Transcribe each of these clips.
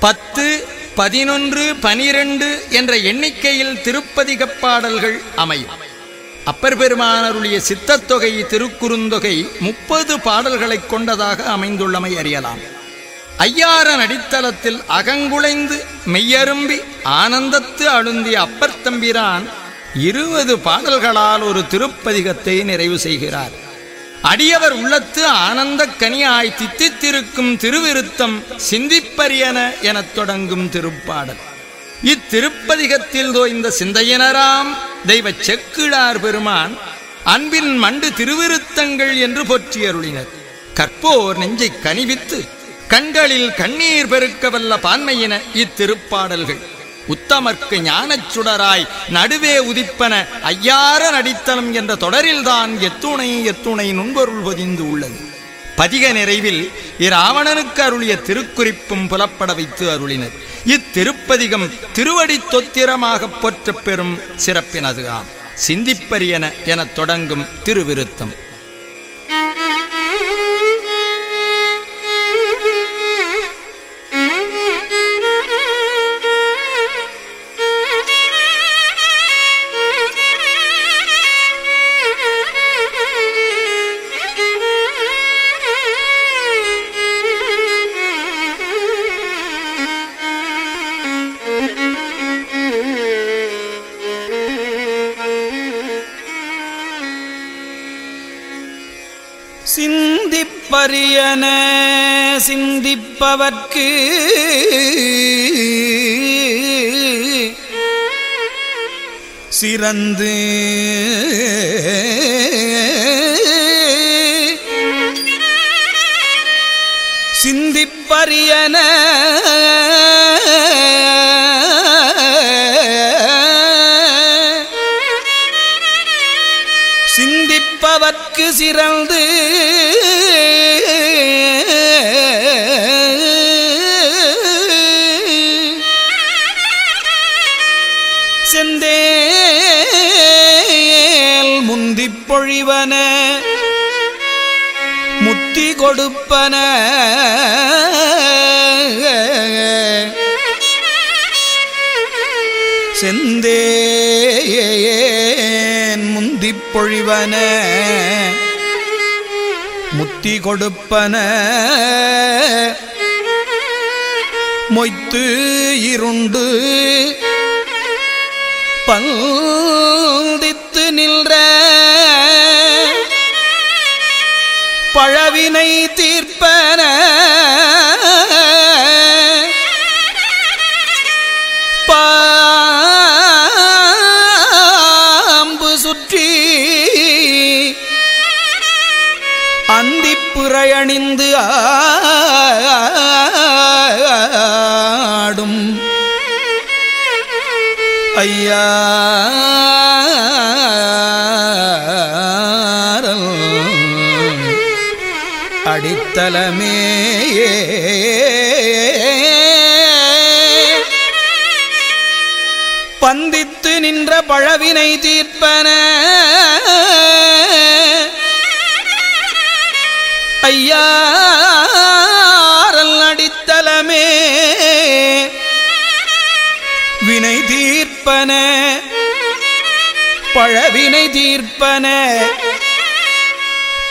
பத்து பதினொன்று பனிரெண்டு என்ற எண்ணிக்கையில் திருப்பதிகப்பாடல்கள் அமையும். அப்பர் பெருமானருடைய சித்தத்தொகை திருக்குறுந்தொகை முப்பது பாடல்களைக் கொண்டதாக அமைந்துள்ளமை அறியலாம். ஐயாரன் அடித்தளத்தில் அகங்குலைந்து மெய்யரும்பி ஆனந்தத்து அழுந்திய அப்பர் தம்பிரான் இருபது பாடல்களால் ஒரு திருப்பதிகத்தை நிறைவு செய்கிறார். அடியவர் உள்ளத்து ஆனந்த கனியாய் தித்தித்திருக்கும் திருவிருத்தம் சிந்திப்பரியன எனத் தொடங்கும் திருப்பாடல். இத்திருப்பதிகத்தில் தோய்ந்த சிந்தையினராம் தெய்வ செக்கிழார் பெருமான் அன்பின் மண்டு திருவிருத்தங்கள் என்று போற்றியருளினர். கற்போர் நெஞ்சை கனிவித்து கண்களில் கண்ணீர் பெருக்க வல்ல பான்மையின இத்திருப்பாடல்கள். உத்தமர்க்கு ஞானச் சுடராய் நடுவே உதிப்பன ஐயார நடித்தலம் என்ற தொடரில்தான் எத்துணை எத்துணை நுண்பொருள் பொதிந்து உள்ளது. பதிக நிறைவில் இராவணனுக்கு அருளிய திருக்குறிப்பும் புலப்பட வைத்து அருளினர். இத்திருப்பதிகம் திருவடி தொத்திரமாகப் போற்றப் பெறும் சிறப்பினது ஆம். சிந்திப்பரியன எனத் தொடங்கும் திருவிருத்தம். சிந்திப்பவர்க்கு சிறந்து சிந்திப்பரியன சிந்திப்பவர்க்கு சிறந்து பொழிவன முத்தி கொடுப்பன. செந்தேன் முந்திப் பொழிவன முத்தி கொடுப்பன. மொய்த்து இருண்டு பந்தித்து நின்ற பழவினை தீர்ப்பன பாம்பு சுற்றி அந்திப்புறையணிந்து ஆடும் ஐயா தலமே பந்தித்து நின்ற பழவினை தீர்ப்பன. ஐயாரல் அடித்தலமே வினை தீர்ப்பன. பழவினை தீர்ப்பன.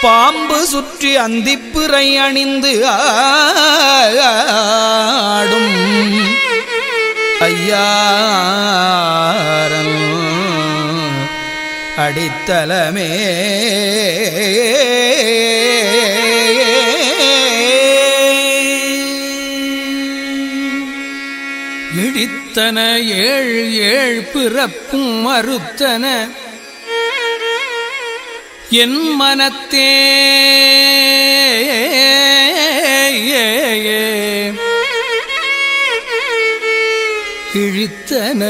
பாம்பு சுற்றி அந்திப்புரை அணிந்து ஆடும். ஐயாரம் அடித்தலமே இழித்தன ஏழ் ஏழ் பிறப்பும் மறுத்தன. என் மனத்தே. இழித்தன.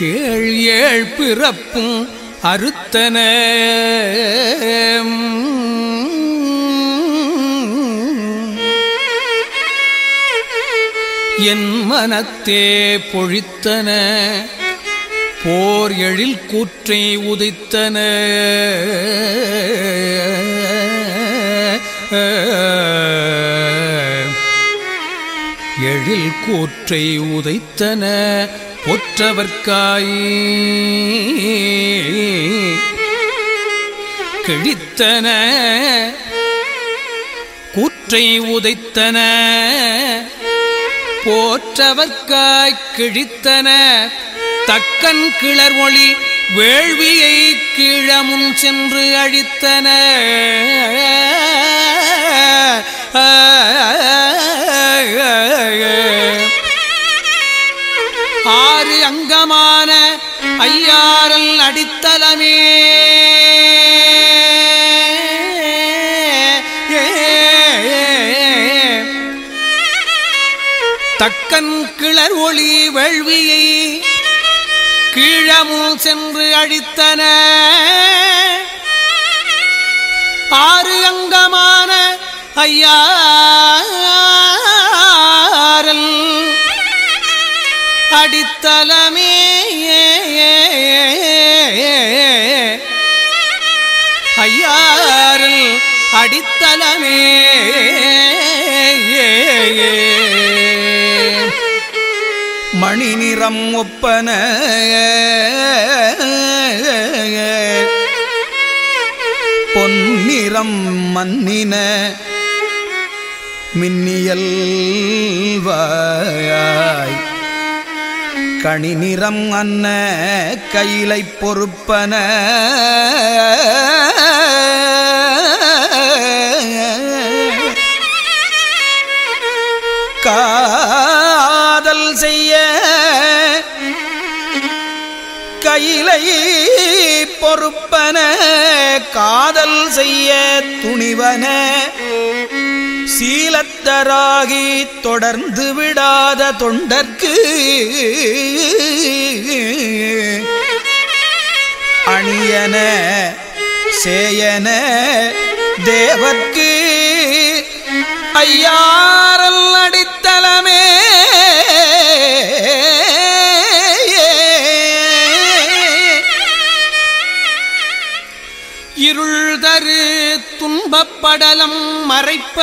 ஏழ் ஏழ் பிறப்பும் அறுத்தன. என் மனத்தே பொழித்தன. போர் எழில் கூற்றை உதைத்தன. எழில் கூற்றை உதைத்தன. பொற்றவர்க்காய் கிழித்தன. கூற்றை உதைத்தன. போற்றவர்க்காய் கிழித்தன. தக்கன் கிளர் ஒளி வேள்வியை கீழமுன் சென்று அழித்தன. ஆறு அங்கமான ஐயாரல் அடித்தலமே. தக்கன் கிளர் ஒளி வேள்வியை கீழமும் சென்று அழித்தன ஆறு அங்கமான ஐயாரல் அடித்தலமே ஐயாரல் அடித்தலமே மணி நிறம் ஒப்பன. பொன்னிறம் மன்னின. மின்னியல் வாய். கணி நிறம் அன்ன. கையிலை பொறுப்பன. கையிலை பொறுப்பன காதல் செய்ய துணிவன. சீலத்தராகி தொடர்ந்து விடாத தொண்டர்க்கு அணியன சேயன தேவர்க்கு. ஐயாரல் அடித்தலமே துன்பப்படலம் மறைப்ப.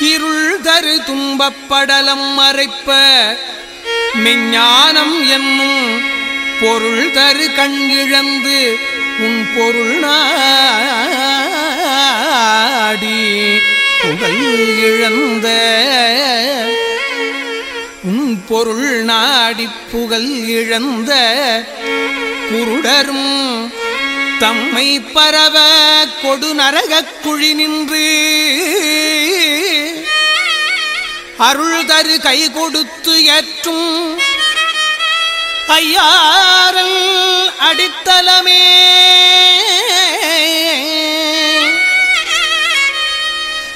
இருள் தரு துன்பப்படலம் மறைப்ப. மெஞ்ஞானம் என்னும் பொருள் தரு கண் இழந்து உன் பொருள் நாடி. புகழ் இழந்த உன் பொருள் நாடி புகழ் இழந்த குருடரும் தம்மை பரவ கொடு நரகக் குழி நின்று. அருள் தரு கை கொடுத்து ஏற்றும். ஐயாரல் அடித்தலமே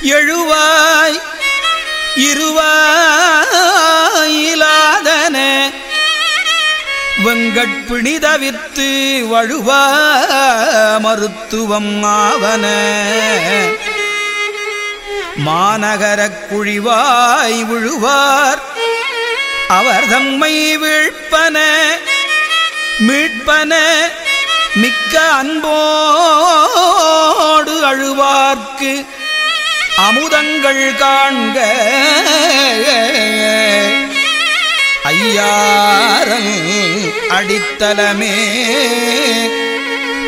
எழுவாய் இருவாயிலாதன வெங்கட்பிணி தவிர்த்து வழுவா மருத்துவம் ஆவன. மாநகரக் குழிவாய் விழுவார். அவர் தம்மை வீழ்ப்பன மீட்பன மிக்க அன்போடு அழுவார்க்கு அமுதங்கள் காண்க அடியாரன் அடித்தலமே?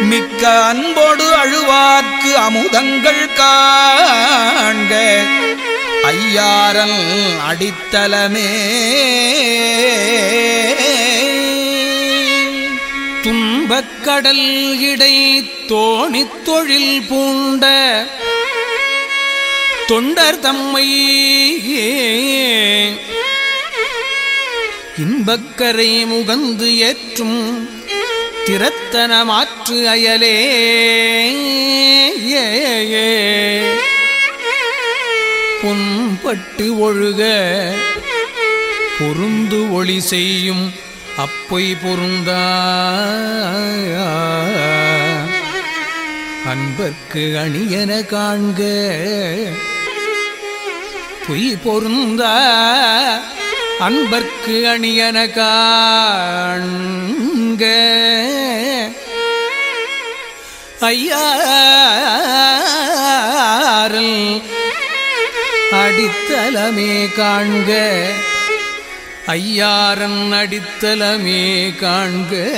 மிக்க அன்போடு அழுவார்க்கு அமுதங்கள் காண்க. ஐயாரன் அடித்தலமே. துன்பக்கடல் இடை தோணித் தொழில் பூண்ட தொண்டர் தம்மை இன்பக்கரை முகந்து ஏற்றும் திறத்தன மாற்று அயலே. பொன்பட்டு ஒழுக பொருந்து ஒளி செய்யும் அப்பொய் பொருந்தா. அன்பர்க்கு அணியன காண்க பொய் பொருந்தா. அன்பர்க்கு அணியன காண்க. ஐயாரல் அடித்தலமே காண்க. ஐயாரன் அடித்தலமே காண்க.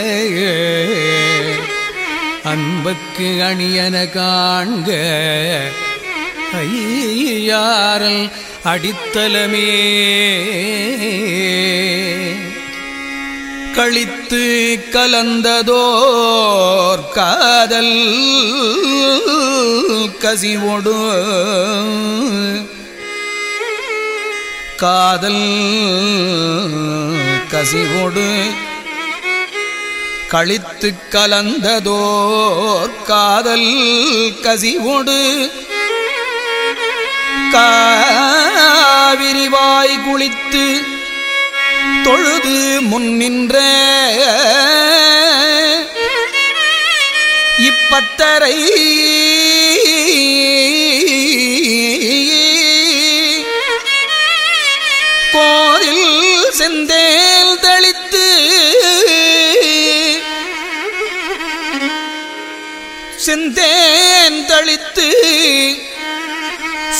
அன்பக்கு அணியன காண்க. ஐயாரல் அடித்தலமே கழித்து கலந்ததோர் காதல் கசிவோடு. காதல் கசிவோடு. கழித்து கலந்ததோர் காதல் கசிவோடு. கா விரிவாய் குளித்து தொழுது முன்னின்ற இப்பத்தரை கோரில் செந்தேல் தளித்து செந்தேன் தளித்து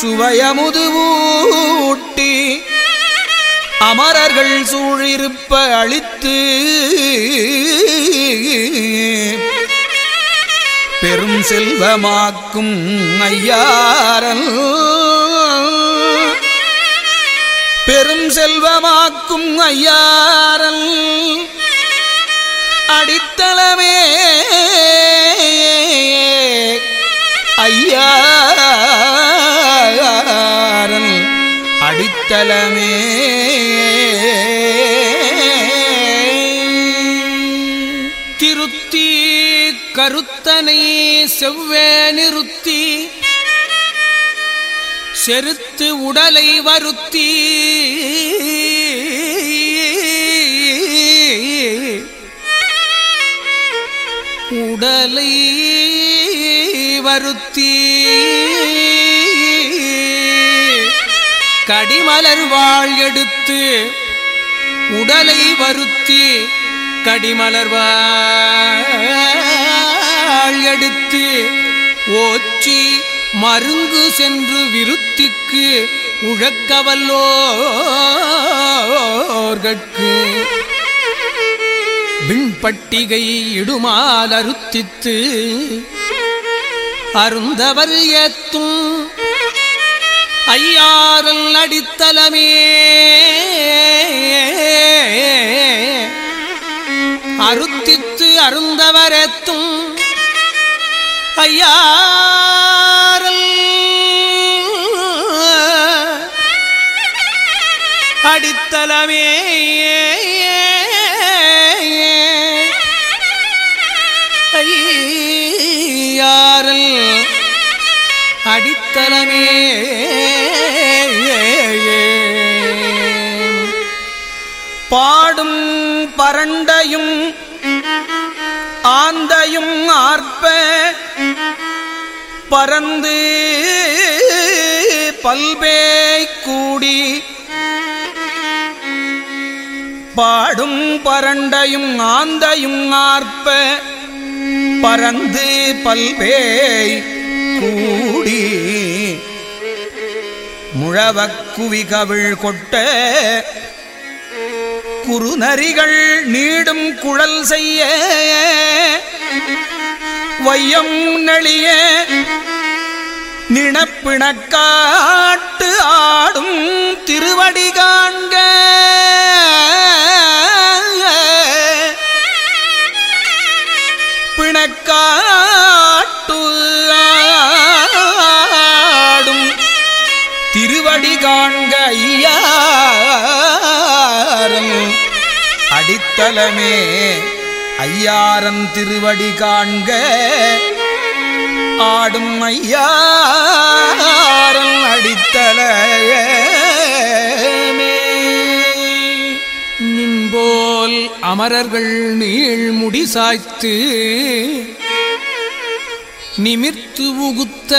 சுவையமுது அமரர்கள் சூழிருப்ப அழித்து பெரும் செல்வமாக்கும் ஐயாரல். பெரும் செல்வமாக்கும் ஐயாரல். அடித்தளமே ஐயாரல். அடித்தளமே செவ்வே நிறுத்தி செருத்து உடலை வருத்தி. உடலை வருத்தி. கடிமலர் வாழ் எடுத்து உடலை வருத்தி கடிமலர் வாழ். எடுத்து ஓச்சி மருங்கு சென்று விருத்திக்கு உழக்கவல்லோர்கட்கு. விண்பட்டிகை இடுமால் அருத்தித்து அருந்தவர் ஏத்தும் ஐயாரல் அடித்தலமே. அருத்தித்து அருந்தவரெத்தும் ஐயாரல் அடித்தலமே ஐயாரல் அடித்தலமே பாடும் பரண்டையும் ஆந்தையும் ஆர்ப்ப பறந்து பல்பேய் கூடி பாடும் பரண்டையும் ஆந்தையும் ஆர்ப்ப பறந்து பல்பேய் கூடி முழவக்குவி கவிழ் கொட்ட குறுநரிகள் நீடும் குழல் செய்ய வையம் நெளிய நினப்பிணக்காட்டு ஆடும் திருவடி காண்க. பிணக்காட்டு ஆடும் திருவடி காண்க ஐயாரம் அடித்தலமே ஐயாரம் திருவடி காண்க. ஆடும் ஐயாரம் அடித்தலமே நின்போல் அமரர்கள் நீள் முடி சாய்த்து நிமிர்த்து உகுத்த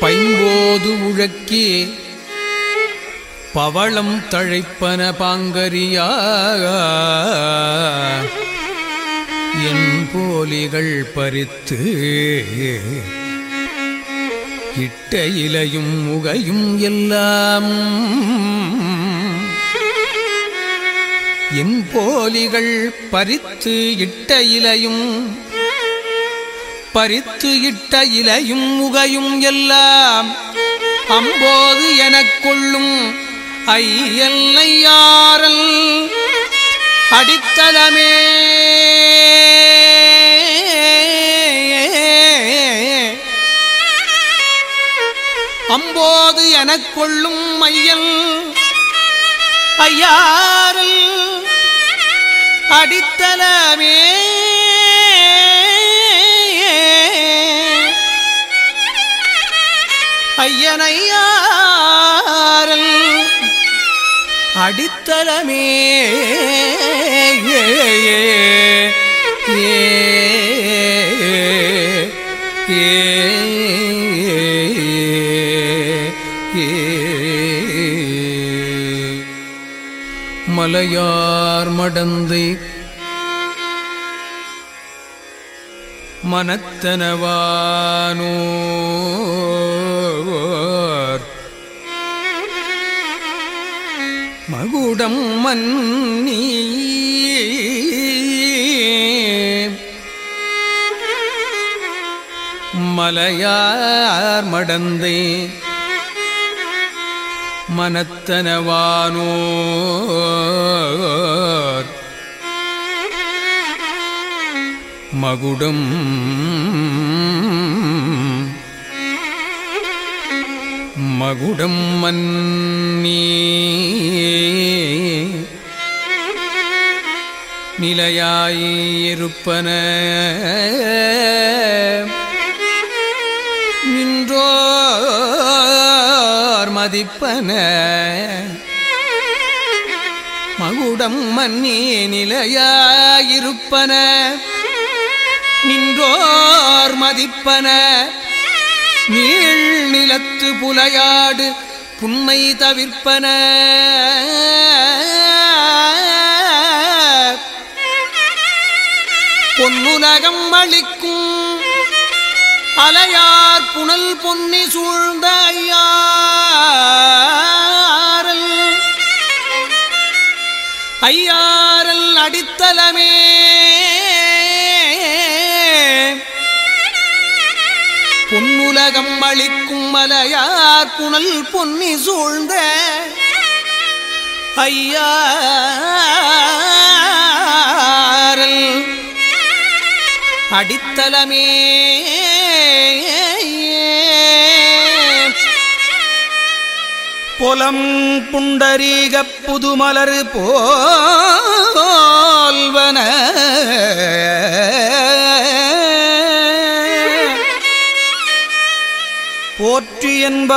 பைம்போது உழக்கி பவளம் தழைப்பன பாங்கரியா. என் போலிகள் பறித்து இட்ட இலையும் முகையும் எல்லாம் என் போலிகள் பறித்து இட்ட இலையும் பறித்து இட்ட இலையும் முகையும் எல்லாம் அம்போது எனக் கொள்ளும் ஐயல்லையாரல் அடித்தளமே அம்போது எனக் கொள்ளும் மையல் ஐயாறு அடித்தலமே ஐயனையா அடித்தளமே. ஏ மலையார் மடந்தை மனத்தனவானோ. உடம் மன்னி மலையார் மடந்தை மனத்தனவானோர் மகுடம் மகுடம் மன்னி. நிலையாயிருப்பன நின்றோர் மதிப்பன. மகுடம் மன்னி நிலையாயிருப்பன. நின்றோர் மதிப்பன. நீள் நிலத்து புலையாடு புன்மை தவிர்ப்பன. பொன்னுலகம் அளிக்கும் அலையார் புனல் பொன்னி சூழ்ந்த ஐயாரல் ஐயாரல் அடித்தலமே உலகம் அளிக்கும் மலையார் புனல் பொன்னி சூழ்ந்த ஐயாரல். அடித்தலமே புலம் புண்டரீகப் புதுமலர் போல்வன. போற்றி என்ப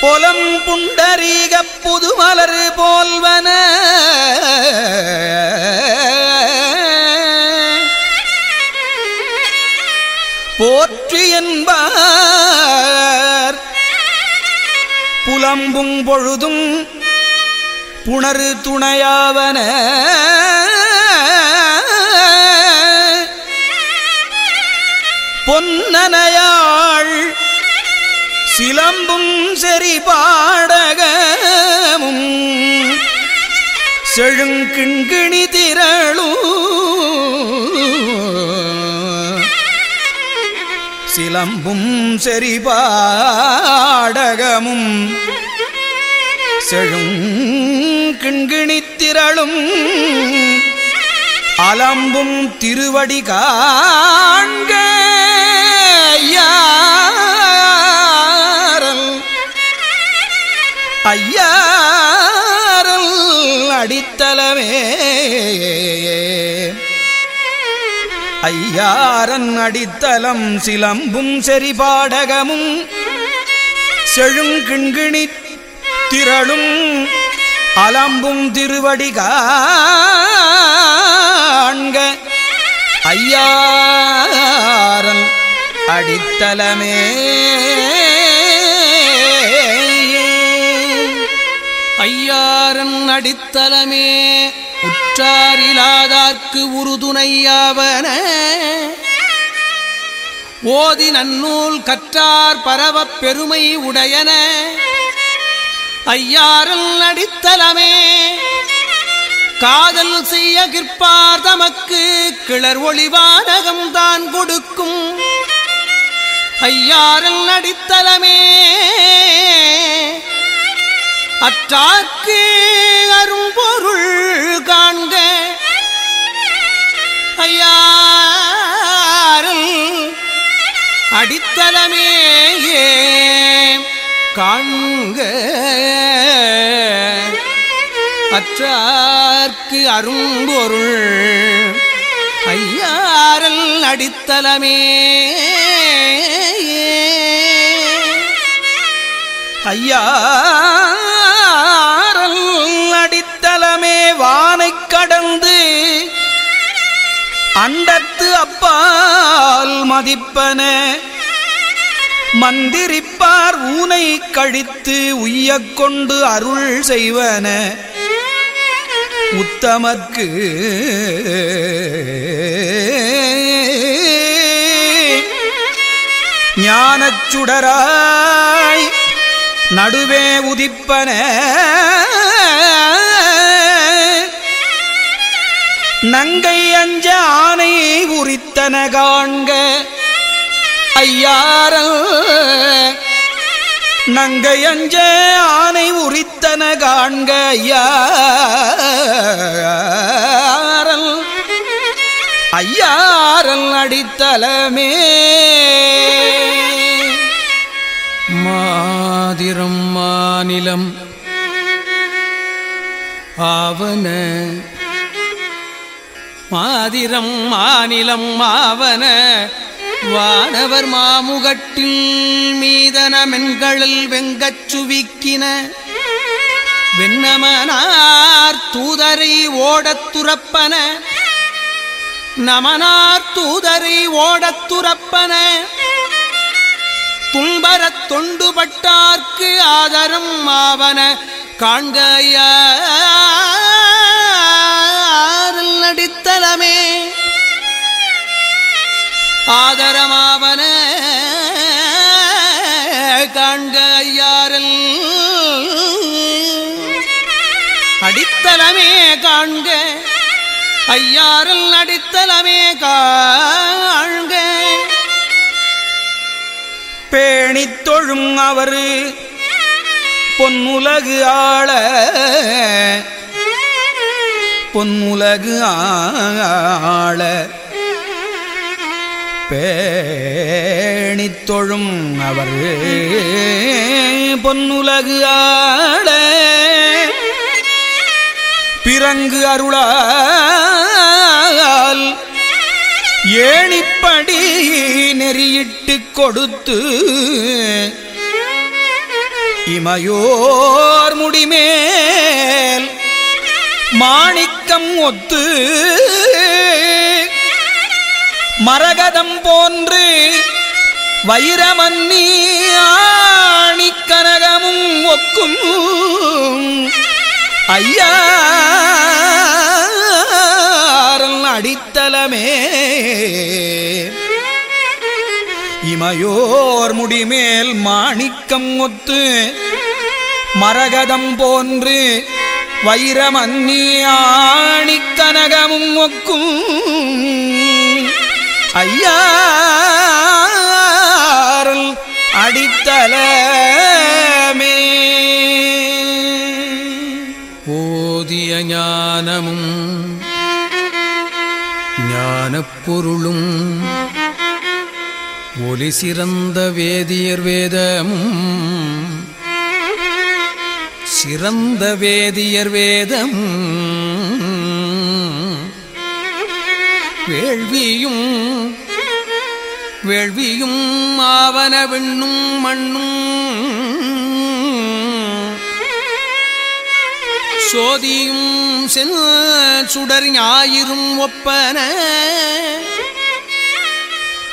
பொலம் புண்டரீக புதுமலர் போல்வன. போற்றி என்பார். புலம்பும் பொழுதும் புணரு துணையாவன பொன்னனையாள். சிலம்பும் செறி பாடகமும். செழுங்கிண்கிணி திரளும். சிலம்பும் செறி பாடகமும். செழுங்கிண்கிணி திரளும். அலம்பும் திருவடி காண்கள் ஐயாரல் ஐயாரல் அடித்தலமே ஐயாரன் அடித்தலம் சிலம்பும் செறிபாடகமும் செழுங்கிண்கிணி திரளும் அலம்பும் திருவடி காண்க. ஐயாரன் அடித்தலமே ஐயாரன் அடித்தலமே உற்றாரிலாதார்க்கு உறுதுணையாவன ஓதி நன்னூல் கற்றார் பரவப் பெருமை உடையன. ஐயாரல் அடித்தலமே காதல் செய்ய கிற்பார் தமக்கு கிளர் ஒளிவானகம்தான் கொடுக்கும். ஐயாரல் அடித்தலமே அற்றார்க்கு அரும்பொருள் காண்க. ஐயாரல் அடித்தலமே காண்க. அற்றார்க்கு அரும்பொருள் ஐயாரல் அடித்தலமே ஐயாரல் அடித்தலமே வானைக் கடந்து அண்டத்து அப்பால் மதிப்பன. மந்திரிப்பார் ஊனை கழித்து உய்ய கொண்டு அருள் செய்வன. உத்தமக்கு ஞானச்சுடராய் நடுவே உதிப்பன. நங்கை அஞ்ச ஆனை உரித்தன காண்க. ஐயாரல் நங்கை அஞ்ச ஆனை உரித்தன காண்க ஐயாரல் ஐயாரல் அடித்தலமே. மாதிரம் மாநிலம். ஆவன. மாதிரம் மாநிலம் ஆவன. வானவர் மாமுகட்டில் மீதன மென்களில் வெங்கச் சுவிக்கின. வெண்ணமனார் தூதரை ஓடத் துறப்பன. நமனார் தூதரை ஓடத் துறப்பன. துன்பரத் தொண்டுபட்டார்க்கு ஆதரம் ஆவன காண்கையாரில் நடித்தலமே. ஆதரமாவன காண்கையாரல் அடித்தலமே காண்க. ஐயாரல் அடித்தலமே கா பணித்தொழும் அவர் பொன்னுலகு ஆள. பொன்னுலகு ஆள. பேணித்தொழும் அவர் பொன்னுலகு ஆள. பிறங்கு அருளால் ஏணிப்படி நெறியிட்டு கொடுத்து இமையோர் முடிமேல் மாணிக்கம் ஒத்து மரகதம் போன்று வைரமன்னி ஆணிக்கனகமும் ஒக்கும். ஐயா அடித்தலமே இமையோர் முடிமேல் மாணிக்கம் ஒத்து மரகதம் போன்று வைரமன்னி ஆணிக்கனகமும் ஒக்கும். ஐயாரல் அடித்தலமே ஓதிய ஞானமும் பொருளும். ஒலி சிறந்த வேதியர் வேதமும். சிறந்த வேதியர் வேதம். வேள்வியும் வேள்வியும் ஆவன விண்ணும் மண்ணும். சோதியும் செல் சுடர் ஞாயிறும் ஒப்பன.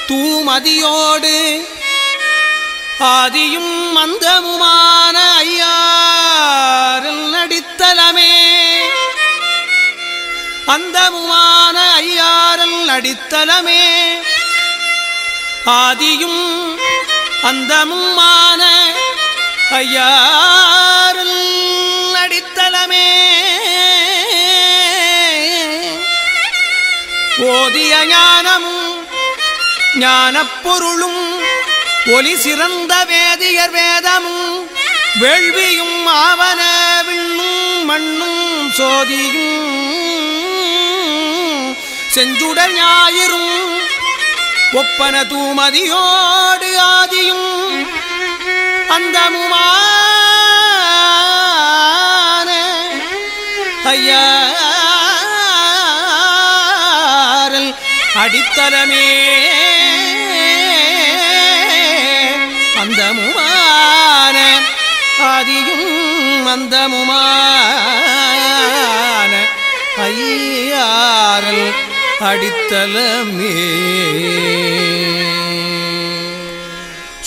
தூமதியோடு. ஆதியும் மந்தமுமான ஐயாரில் நடித்தலமே. அந்தமுமான ஐயாரில் நடித்தலமே. ஆதியும் அந்தமுமான ஐயாரில் நடித்தலமே. ஓதிய ஞானமும் ஞானப் பொருளும் ஒலி சிறந்த வேதியர் வேதமும் வேள்வியும் ஆவன விண்ணும் மண்ணும் சோதியும் செஞ்சுடர் ஞாயிறும் ஒப்பன தூமதியோடு ஆதியும் அந்தமுமான ஐயாரல் அடித்தலமே மந்தமுமான ஆதியும் மந்தமுமான ஐயாரல் அடித்தலமே.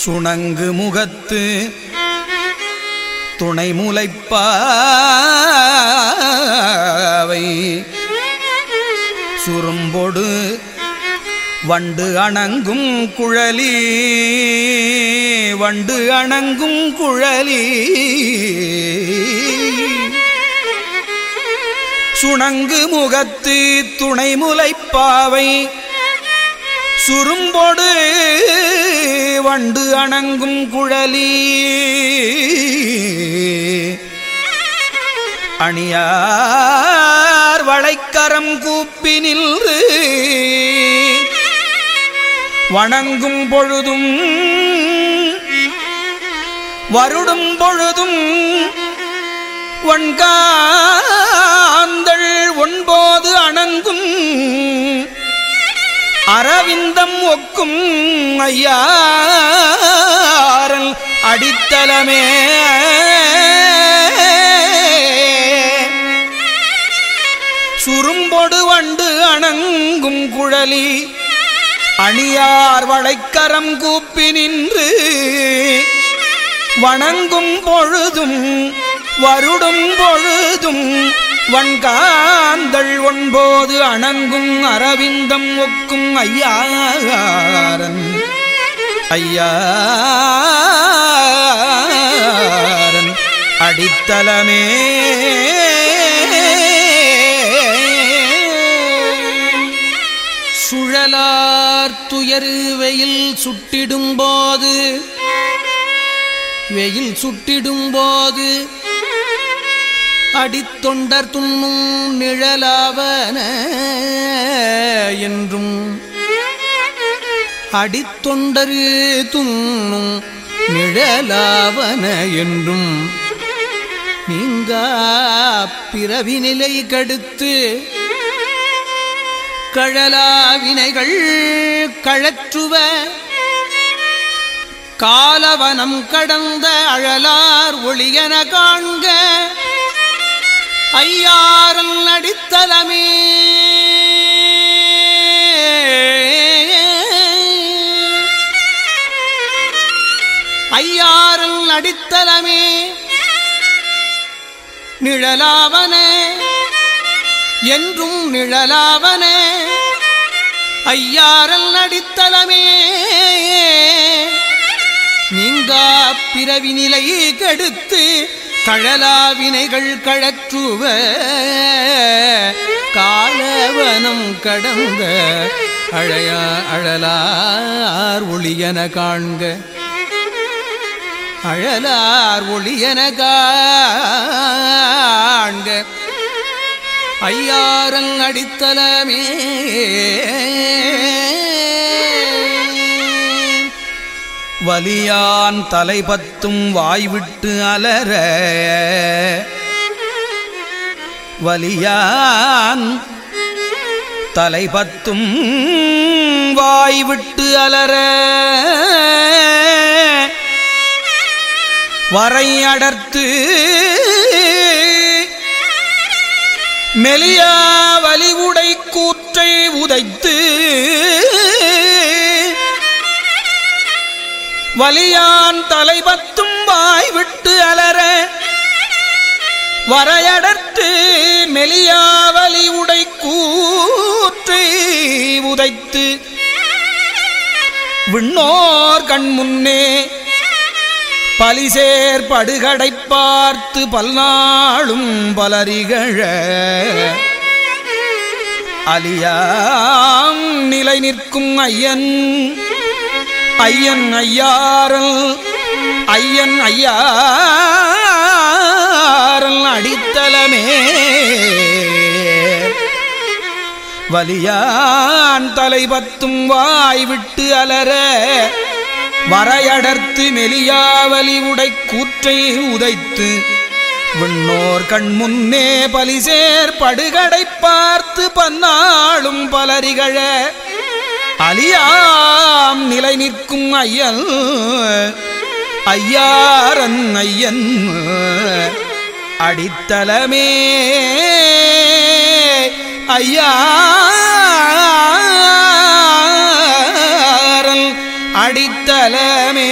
சுணங்கு முகத்து துணை முளைப்பாவை. சுரும்பொடு வண்டு அணங்கும் குழலி வண்டு அணங்கும் குழலி. சுணங்கு முகத்து துணை முலைப்பாவை சுரும்பொடு வண்டு அணங்கும் குழலி. அணியார் வளைக்கரம் கூப்பி நின்று வணங்கும் பொழுதும் வருடும் பொழுதும் ஒன்காந்தள் ஒன்போது அணங்கும் அரவிந்தம் ஒக்கும் ஐயாரல் அடித்தலமே சுரும்பொடு வண்டு அணங்கும் குழலி அணியார் வளைக்கரம் கூப்பி நின்று வணங்கும் பொழுதும் வருடும் பொழுதும் வன்காந்தள் ஒன்போது அணங்கும் அரவிந்தம் ஒக்கும் ஐயாரன். ஐயாரன். அடித்தலமே சுழலார் துயரு வெயில் சுட்டிடும்போது வெயில் சுட்டிடும்போது அடித்தொண்டர் துண்ணும் நிழலாவன என்றும் அடித்தொண்டரு துண்ணும் நிழலாவன என்றும் நீங்க பிறவி நிலை கடுத்து கழலாவினைகள் கழற்றுவ. காலவனம் கடந்த அழலார் ஒளியன காண்க. ஐயாரல் நடித்தலமே. ஐயாரல் நடித்தலமே. நிழலாவன. என்றும் நிழலாவன. ஐயாரல் நடித்தலமே நீங்கா பிறவி நிலை கெடுத்து கழலாவினைகள் கழற்றுவ. காலவனம் கடந்த அழையா அழலார் ஒளியன காண்க. அழலார் ஒளியன காண்க. ஐயாரல் அடித்தலமே. வலியான் தலைபத்தும் வாய்விட்டு அலற. வலியான் தலைபத்தும் வாய்விட்டு அலற. வரை அடர்த்து மெலியா வலிவுடை கூற்றை உதைத்து வலியான் தலைபத்தும் வாய் விட்டு அலற வரையடர்த்து மெலியாவலி உடை கூற்றை உதைத்து விண்ணோர் கண் முன்னே பலிசேர் படுகடை பார்த்து பல்நாளும் பலரிகழ. அலியாம் நிலை நிற்கும் ஐயன் ஐயன் ஐயாரல் ஐயன் ஐயாரல் அடித்தலமே வலியான் தலை பத்தும் வாய் விட்டு அலற. வரையடர்த்து மெலியாவலி உடை கூற்றை உதைத்து விண்ணோர் கண் முன்னே பலிசேர் படுகடை பார்த்து பன்னாளும் பலரிகழ அலியாம் நிலை நிற்கும் ஐயன் ஐயாரன் ஐயன் அடித்தலமே ஐயா அடித்தலமே